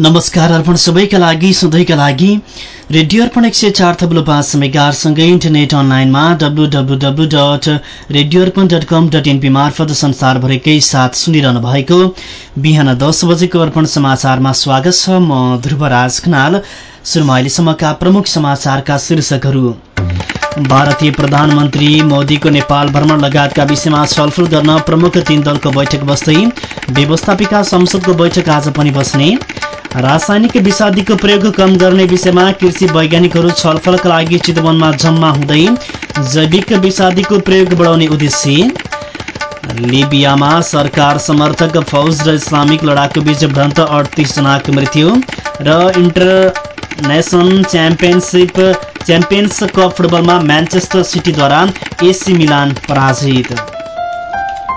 नमस्कार अर्पण सबैका लागि सधैँका लागि। रेडियो अर्पण एक सय चार थब्लु पाँच मेगाहरूसँगै इन्टरनेट अनलाइनमा W W W dot radio Arpan dot com dot NP मार्फत संसारभरिकै साथ सुनिरहनु भएको बिहान दस बजेको अर्पण समाचारमा स्वागत छ म ध्रुवराज खनाल। सुरुमा अहिलेसम्मका प्रमुख समाचारका शीर्षकहरू। भारतीय प्रधानमन्त्री मोदीको नेपाल भ्रमण लगायतका विषयमा छलफल गर्न प्रमुख तीन दलको बैठक बस्दै व्यवस्थापिका संसदको बैठक आज पनि बस्ने रासायनिक विषादीको प्रयोग कम गर्ने विषयमा कृषि वैज्ञानिकहरू छलफलका लागि चितवनमा जम्मा हुँदै जैविक विषादीको प्रयोग बढाउने उद्देश्य। लिबियामा सरकार समर्थक फौज र इस्लामिक लडाकु बीच भ्रन्त अडतिस जनाको मृत्यु र इन्टरनेसनल च्याम्पियनसिप च्याम्पियन्स कप फुटबलमा म्यान्चेस्टर सिटीद्वारा एसी मिलान पराजित।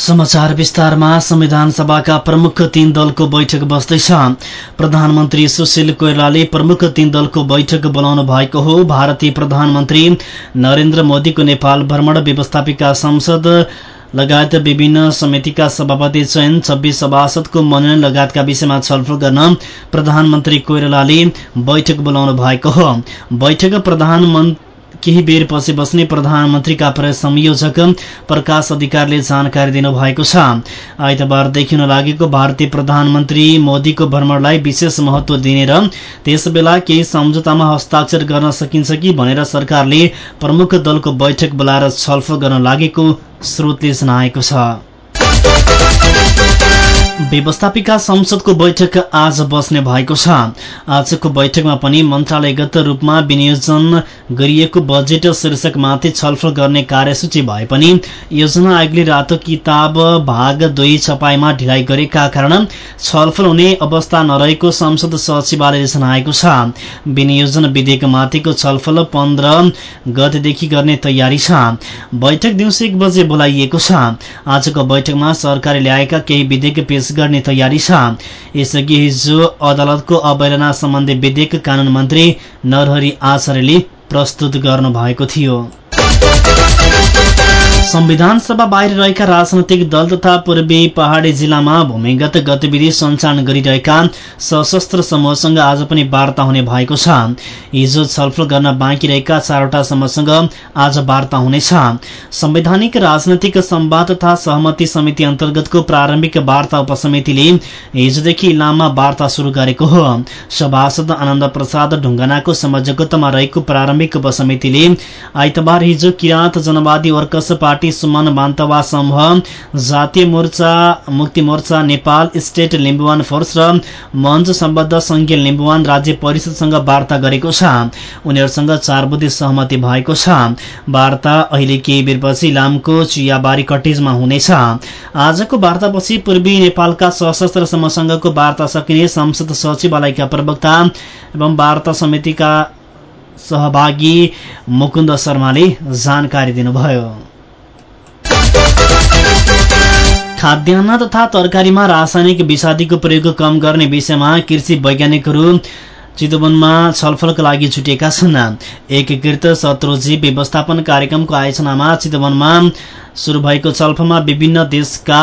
समाचार विस्तारमा संविधान सभाका प्रमुख तीन दलको बैठक बस्दैछ। प्रधानमन्त्री सुशील कोइरालाले प्रमुख तीन दलको बैठक बोलाउनु भएको हो। भारतीय प्रधानमन्त्री नरेन्द्र मोदीको नेपाल भ्रमण व्यवस्थापिका संसद लगायत विभिन्न समितिका सभापति चयन छब्बीस सभासदको मनोनयन लगायतका विषयमा छलफल गर्न प्रधानमन्त्री कोइरालाले बैठक बोलाउनु भएको हो। बैठक प्रधानमन्त्री केही बेर पछि बस्ने प्रधानमन्त्रीका प्रेस संयोजक प्रकाश अधिकारीले जानकारी दिनुभएको छ। आइतबारदेखि हुन लागेको भारतीय प्रधानमन्त्री मोदीको भ्रमणलाई विशेष महत्व दिने र त्यसबेला केही सम्झौतामा हस्ताक्षर गर्न सकिन्छ कि भनेर सरकारले प्रमुख दलको बैठक बोलाएर छलफल गर्न लागेको स्रोतले जनाएको छ। व्यवस्थापिका संसदको बैठक आज बस्ने भएको छ। आजको बैठकमा पनि मन्त्रालयगत रूपमा विनियोजन गरिएको बजेट शीर्षकमाथि छलफल गर्ने कार्यसूची भए पनि योजना आयोगले रातो किताब भाग दुई छपाईमा ढिलाइ गरेका कारण छलफल हुने अवस्था नरहेको संसद सचिवालयले जनाएको छ। विनियोजन विधेयकमाथिको छलफल पन्ध्र गतेदेखि गर्ने तयारी छ। बैठक दिउँसो एक बजे बोलाइएको छ। आजको बैठकमा सरकारले ल्याएका केही विधेयक पेश गर्ने तयारी छ। यसअघि हिजो अदालतको अवहेलना सम्बन्धी विधेयक कानून मन्त्री नरहरि आचार्यले प्रस्तुत गर्नु भएको थियो। संविधान सभा बाहिर रहेका राजनैतिक दल तथा पूर्वी पहाड़ी जिल्लामा भूमिगत गतिविधि सञ्चालन गरिरहेका सशस्त्र समूहसँग आज पनि वार्ता हुने भएको छ। हिजो छलफल गर्न बाँकी रहेका चारवटा समूहसँग आज वार्ता हुनेछ। संवैधानिक राजनैतिक सम्वाद तथा सहमति समिति अन्तर्गतको प्रारम्भिक वार्ता उपसमितिले हिजोदेखि इलाममा वार्ता शुरू गरेको हो। सभासद आनन्द प्रसाद ढुङ्गानाको संयोजकत्वमा रहेको प्रारम्भिक उपसमितिले आइतबार हिजो Kirat Janabadi workers party party Suman Bantawa समूह जातीय मोर्चा मुक्ति मोर्चा नेपाल स्टेट लिम्बुवान फोर्स र मञ्च सम्बद्ध संघीय लिम्बुवान राज्य परिषदसँग वार्ता गरेको छ। उनीहरूसँग चार बुद्धि सहमति भएको छ। वार्ता अहिले केही बेरपछि लामको चियाबारी कटेजमा हुनेछ। आजको वार्तापछि पूर्वी नेपालका सशस्त्र समूहसँगको वार्ता सकिने संसद सचिवालयका प्रवक्ता एवं वार्ता समितिका सहभागी मुकुन्द शर्माले जानकारी दिनुभयो। खाद्यान्न तथा तरकारीमा रासायनिक विषादीको प्रयोग कम गर्ने विषयमा कृषि वैज्ञानिकहरू चितवनमा छलफलका लागि छुटिएका छन्। एकीकृत शत्रुजीव व्यवस्थापन कार्यक्रमको आयोजनामा चितवनमा शुरू भएको छलफलमा विभिन्न देशका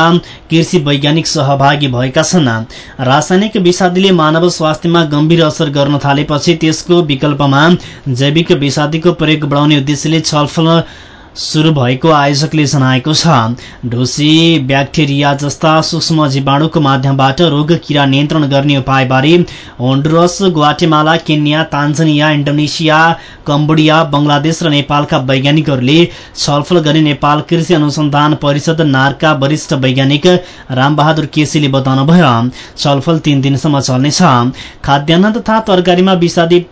कृषि वैज्ञानिक सहभागी भएका छन्। रासायनिक विषादीले मानव स्वास्थ्यमा गम्भीर असर गर्न थालेपछि त्यसको विकल्पमा जैविक विषादीको प्रयोग बढाउने उद्देश्यले छलफल शुरू भएको आयोजकले जनाएको छ। ढुसी ब्याक्टेरिया जस्ता सूक्ष्म जीवाणुको माध्यमबाट रोग किरा नियन्त्रण गर्ने उपायबारे Honduras Guatemala Kenya Tanzania Indonesia Cambodia Bangladesh र नेपालका वैज्ञानिकहरूले छलफल गर्ने नेपाल कृषि अनुसन्धान परिषद नारका वरिष्ठ वैज्ञानिक रामबहादुर केसीले बताउनुभयो। छलफल तीन दिनसम्म चल्नेछ। खाद्यान्न तथा तरकारीमा विषादी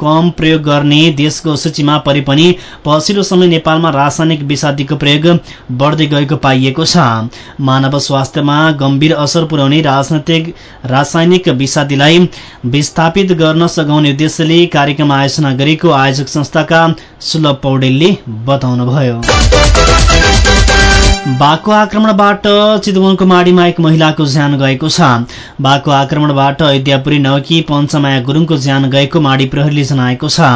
कम प्रयोग गर्ने देशको सूचीमा परे पनि पछिल्लो समय नेपालमा रासायनिक विषादीको प्रयोग बढ्दै गएको पाइएको छ। मानव स्वास्थ्यमा गम्भीर असर पुर्याउने राजनैतिक रासायनिक विषादीलाई विस्थापित गर्न सघाउने उद्देश्यले कार्यक्रम आयोजना गरेको आयोजक संस्थाका सुलभ पौडेलले बताउनुभयो। बाघको आक्रमणबाट चितवनको माडीमा एक महिलाको ज्यान गएको छ। बाघको आक्रमणबाट अयोध्यापुरी नौकी पञ्चमाया गुरुङको ज्यान गएको माडी प्रहरीले जनाएको छ।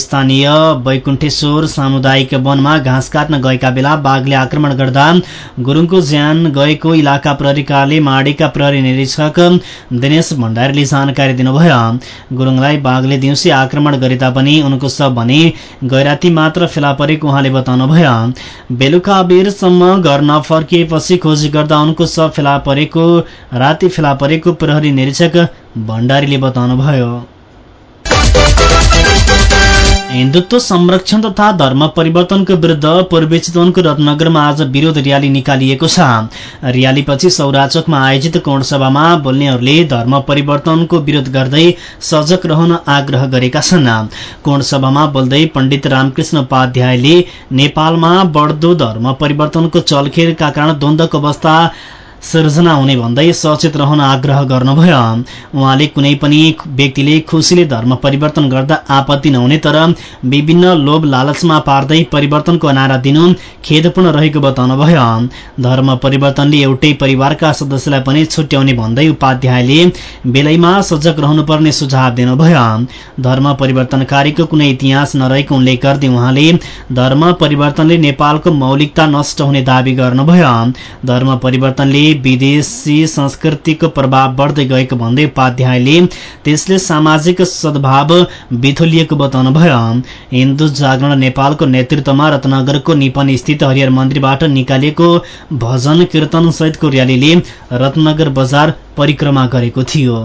स्थानीय वैकुण्ठेश्वर सामुदायिक वनमा घाँस काट्न गएका बेला बाघले आक्रमण गर्दा गुरुङको ज्यान गएको इलाका प्रहरीकाले माडीका प्रहरी निरीक्षक दिनेश भण्डारीले जानकारी दिनुभयो। गुरुङलाई बाघले दिउँसै आक्रमण गरे तापनि उनको सब भने गैराती मात्र फेला परेको उहाँले बताउनुभयो। बेलुका बेरसम्म घर नफर्किएपछि खोजी गर्दा उनको सब फेला परेको राति फेला परेको प्रहरी निरीक्षक भण्डारीले बताउनुभयो। हिन्दुत्व संरक्षण तथा धर्म परिवर्तनको विरुद्ध पूर्वी चितवनको रत्नगरमा आज विरोध र्याली निकालिएको छ। र्यालीपछि सौराचोकमा आयोजित कोणसभामा बोल्नेहरूले धर्म परिवर्तनको विरोध गर्दै सजग रहन आग्रह गरेका छन्। कोणसभामा बोल्दै पण्डित रामकृष्ण उपाध्यायले नेपालमा बढ्दो धर्म परिवर्तनको चलखेलका कारण द्वन्द्वको अवस्था सिर्जना हुने भन्दै सचेत रहन आग्रह गर्नुभयो। उहाँले कुनै पनि व्यक्तिले खुसीले धर्म परिवर्तन गर्दा आपत्ति नहुने तर विभिन्न लोभ लालचमा पार्दै परिवर्तनको नारा दिनु खेदपूर्ण रहेको बताउनुभयो। धर्म परिवर्तनले एउटै परिवारका सदस्यलाई पनि छुट्याउने भन्दै उपाध्यायले बेलैमा सजग रहनुपर्ने सुझाव दिनुभयो। धर्म परिवर्तनकारीको कुनै इतिहास नरहेको उल्लेख गर्दै उहाँले धर्म परिवर्तनले नेपालको मौलिकता नष्ट हुने दावी गर्नुभयो। धर्म परिवर्तनले विदेशी संस्कृतिको प्रभाव बढ्दै गएको भन्दै उपाध्यायले त्यसले सामाजिक सद्भाव बिथोलिएको बताउनुभयो। हिन्दू जागरण नेपालको नेतृत्वमा रत्नगरको निपन स्थित हरिहर मन्दिरबाट निकालिएको भजन कीर्तन सहितको र्यालीले रत्नगर बजार परिक्रमा गरेको थियो।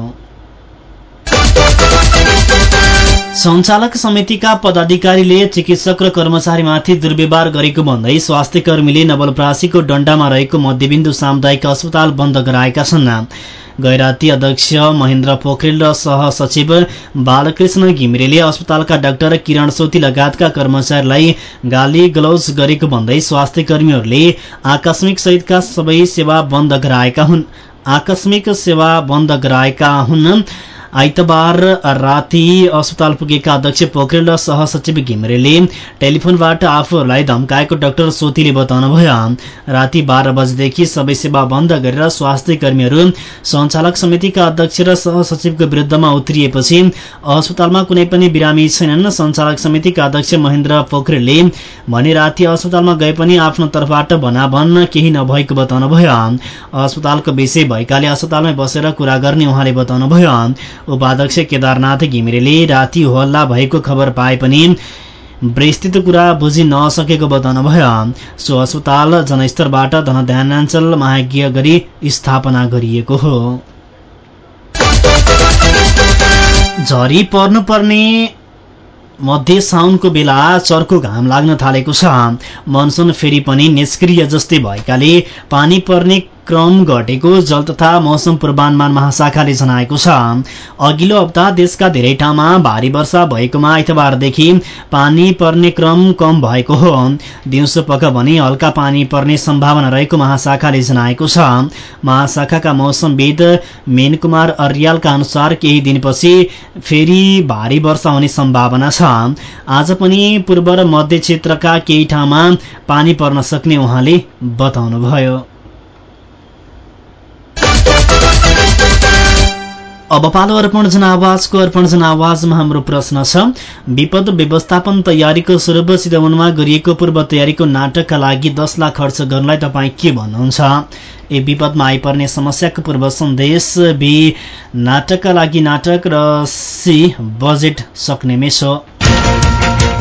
सञ्चालक समितिका पदाधिकारीले चिकित्सक र कर्मचारीमाथि दुर्व्यवहार गरेको भन्दै स्वास्थ्य कर्मीले नवलप्रासीको डण्डामा रहेको मध्यबिन्दु सामुदायिक अस्पताल बन्द गराएका छन्। गैराती अध्यक्ष महेन्द्र पोखरेल र सहसचिव बालकृष्ण घिमिरेले अस्पतालका डाक्टर किरण सोती लगायतका कर्मचारीलाई गाली गलौज गरेको भन्दै स्वास्थ्य कर्मीहरूले आकस्मिक सहितका सबै सेवा बन्द गराएका हुन्। आकस्मिक सेवा बन्द गराएका हुन्। आइतबार राति अस्पताल पुगेका अध्यक्ष पोखरेल र सहसचिव घिमरेले टेलिफोनबाट आफूहरूलाई धम्काएको डाक्टर सोतीले बताउनुभयो। राति बाह्र बजेदेखि सबै सेवा बन्द गरेर स्वास्थ्य कर्मीहरू सञ्चालक समितिका अध्यक्ष र सहसचिवको विरुद्धमा उत्रिएपछि अस्पतालमा कुनै पनि बिरामी छैनन्। सञ्चालक समितिका अध्यक्ष महेन्द्र पोखरेलले भने राति अस्पतालमा गए पनि आफ्नो तर्फबाट भनाभन केही नभएको बताउनुभयो। अस्पतालको विषय भएकाले अस्पतालमै बसेर कुरा गर्ने उहाँले बताउनुभयो। उपाध्यक्ष केदारनाथ घिमिरेले राति हल्ला भएको खबर पाए पनि विस्तृत कुरा बुझि नसकेको बताउनुभयो सो अस्पताल जनस्तरबाट धनध्यानाञ्चल महाज्ञ गरी स्थापना गरिएको हो। झरी पर्नुपर्ने मध्य साउनको बेला चर्को घाम लाग्न थालेको छ। मनसुन फेरि पनि निष्क्रिय जस्तै भएकाले पानी पर्ने क्रम घटेको जल तथा मौसम पूर्वानुमान महाशाखाले जनाएको छ। अघिल्लो हप्ता देशका धेरै ठाउँमा भारी वर्षा भएकोमा आइतबारदेखि पानी पर्ने क्रम कम भएको हो। दिउँसो पख भने हल्का पानी पर्ने सम्भावना रहेको महाशाखाले जनाएको छ। महाशाखाका मौसमविद मेनकुमार अर्यालका अनुसार केही दिनपछि फेरि भारी वर्षा हुने सम्भावना छ। आज पनि पूर्व र मध्य क्षेत्रका केही ठाउँमा पानी पर्न सक्ने उहाँले बताउनुभयो। अब पालो अर्पण जनावाजको अर्पण जनावाजमा हाम्रो प्रश्न छ। विपद व्यवस्थापन तयारीको स्वरूप सिधवनमा गरिएको पूर्व तयारीको नाटकका लागि दस लाख खर्च गर्नलाई तपाईँ के भन्नुहुन्छ? ए विपदमा आइपर्ने समस्याको पूर्व सन्देश बी नाटकका लागि नाटक र सी बजेट सक्ने मेसो।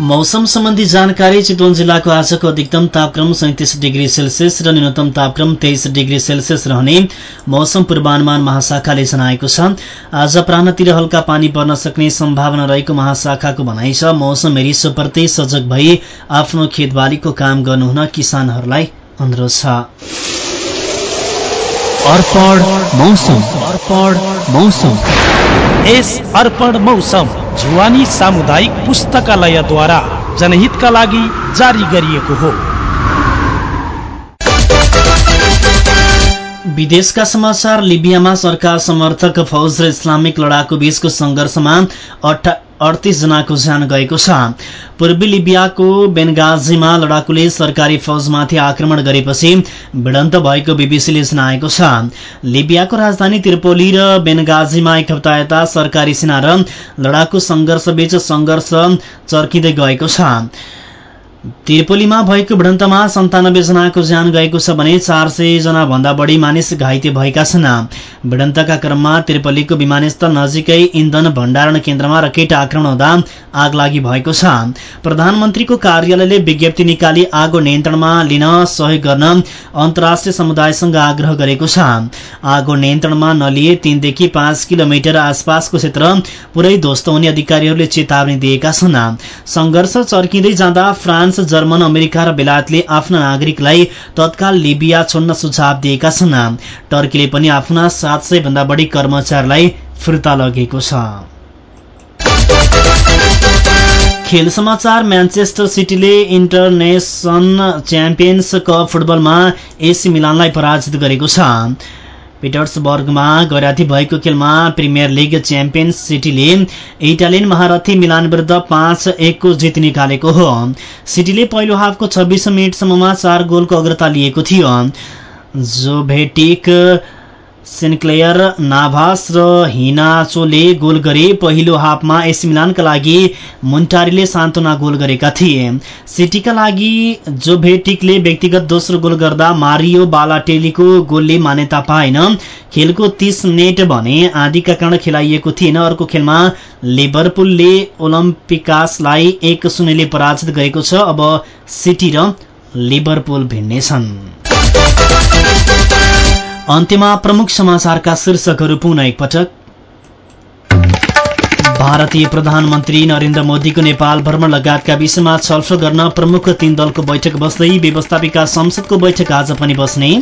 मौसम सम्बन्धी जानकारी चितवन जिल्लाको आजको अधिकतम तापक्रम सैतिस डिग्री सेल्सियस र न्यूनतम तापक्रम तेइस डिग्री सेल्सियस रहने मौसम पूर्वानुमान महाशाखाले जनाएको छ। आज प्राणतिर हल्का पानी पर्न सक्ने सम्भावना रहेको महाशाखाको भनाइ छ। मौसम हेरिसोप्रति सजग भई आफ्नो खेतबालीको काम गर्नुहुन किसानहरूलाई अनुरोध छ। अर्पण मौसम। अर्पण मौसम। यस अर्पण मौसम जुवानी सामुदायिक पुस्तकालयद्वारा जनहितका लागि जारी गरिएको हो। विदेशका समाचार लिबियामा सरकार समर्थक फौज र इस्लामिक लडाकु बीचको संघर्षमा अडतिस जनाको ज्यान गएको छ। पूर्वी लिबियाको बेनगाजीमा लडाकुले सरकारी फौजमाथि आक्रमण गरेपछि भिडन्त भएको बीबीसीले जनाएको छ। लिबियाको राजधानी त्रिपोली र बेनगाजीमा एक हप्ता यता सरकारी सेना र लडाकु सङ्घर्षबीच सङ्घर्ष चर्किँदै गएको छ। त्रिपोलीमा भएको भिडन्तमा सन्तानब्बे जनाको ज्यान गएको छ भने चार सय जना भन्दा बढी मानिस घाइते भएका छन्। भिडन्तका क्रममा त्रिपोलीको विमानस्थल नजिकै इन्धन भण्डारण केन्द्रमा रकेट आक्रमण हुँदा आग लागि भएको छ। प्रधानमन्त्रीको कार्यालयले विज्ञप्ति निकाली आगो नियन्त्रणमा लिन सहयोग गर्न अन्तर्राष्ट्रिय समुदायसँग आग्रह गरेको छ। आगो नियन्त्रणमा नलिए तीनदेखि पाँच किलोमिटर आसपासको क्षेत्र पुरै ध्वस्त हुने अधिकारीहरूले चेतावनी दिएका छन्। संघर्ष चर्किँदै जाँदा फ्रान्स फ्रान्स जर्मन अमेरिका र बेलायतले आफ्ना नागरिकलाई तत्काल लिबिया छोड्न सुझाव दिएका छन्। टर्कीले पनि आफ्ना सात सय भन्दा बढी कर्मचारीलाई फिर्ता लगेको छ। खेल समाचार म्यान्चेस्टर सिटीले इन्टरनेसन च्याम्पियन्स कप फुटबलमा एसी मिलानलाई पराजित गरेको छ। पिटर्सबर्गमा गैराती भएको खेलमा प्रिमियर लिग च्याम्पियन्स सिटीले इटालियन महारथी मिलान विरुद्ध पाँच एकको जित निकालेको हो। सिटीले पहिलो हाफको छब्बिस मिनटसम्ममा चार गोलको अग्रता लिएको थियो। जोभेटिक सेन्क्लेयर नाभास र हिनाचोले गोल गरे पहिलो हाफमा एसी मिलानका लागि मुन्टारीले सान्तोना गोल गरेका थिए। सिटीका लागि जोभेटिकले व्यक्तिगत दोस्रो गोल गर्दा मारियो बालाटेलीको गोलले मान्यता पाएन। खेलको तीस मिनट भने आदिका कारण खेलाइएको थिएन। अर्को खेलमा लिभरपुलले ओलम्पिकासलाई एक शून्यले पराजित गरेको छ। अब सिटी र लिभरपुल भिड्नेछन् अन्त्यमा प्रमुख समाचारका शीर्षकहरू पुनः एकपटक। भारतीय प्रधानमन्त्री नरेन्द्र मोदीको नेपाल भ्रमण लगायतका विषयमा छलफल गर्न प्रमुख तीन दलको बैठक बस्दै व्यवस्थापिका संसदको बैठक आज पनि बस्ने।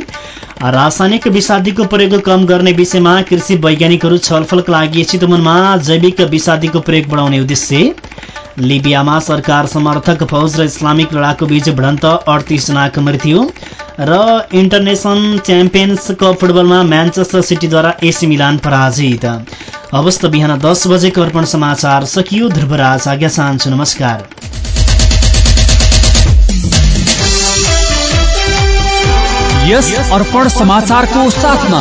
रासायनिक विषादीको प्रयोग कम गर्ने विषयमा कृषि वैज्ञानिकहरू छलफलका लागि चितवनमा जैविक विषादीको प्रयोग बढाउने उद्देश्य। लिबियामा सरकार समर्थक फौज र इस्लामिक लडाकु बीच भिडन्त अडतिस जनाको मृत्यु र इन्टरनेसन च्याम्पियन्स कप फुटबलमा म्यान्चेस्टर सिटीद्वारा एसी मिलान पराजित। अवस्थ बिहान दस बजेको अर्पण समाचार सकियो ध्रुवराज आज्ञा चाहन्छु नमस्कार। यस अर्पण समाचारको साथमा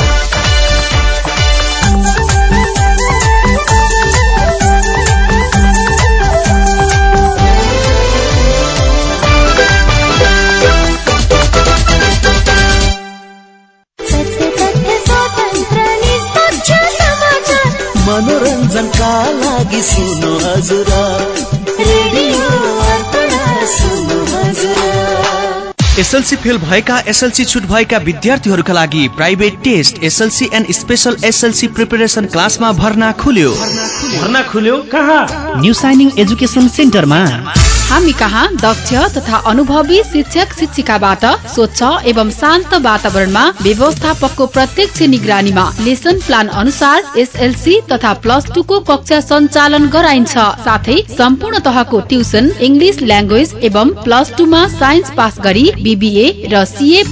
मनोरञ्जनका लागि सुन्नु हजुर। एसएलसी फेल भएका एसएलसी छुट भएका विद्यार्थीहरूका लागि private test SLC and special SLC preparation क्लासमा भर्ना खुल्यो। भर्ना खुल्यो? कहाँ? न्यू साइनिङ एजुकेसन सेन्टरमा। हामी कहाँ दक्ष तथा अनुभवी शिक्षक शिक्षिकाबाट स्वच्छ एवं शान्त वातावरणमा व्यवस्थापकको प्रत्यक्ष निगरानीमा लेसन प्लान अनुसार एसएलसी तथा प्लस टू को कक्षा सञ्चालन गराइन्छ। साथै सम्पूर्ण तहको ट्युसन इङ्ग्लिस ल्याङ्ग्वेज एवं प्लस टूमा साइन्स पास गरी बिबिए र सिए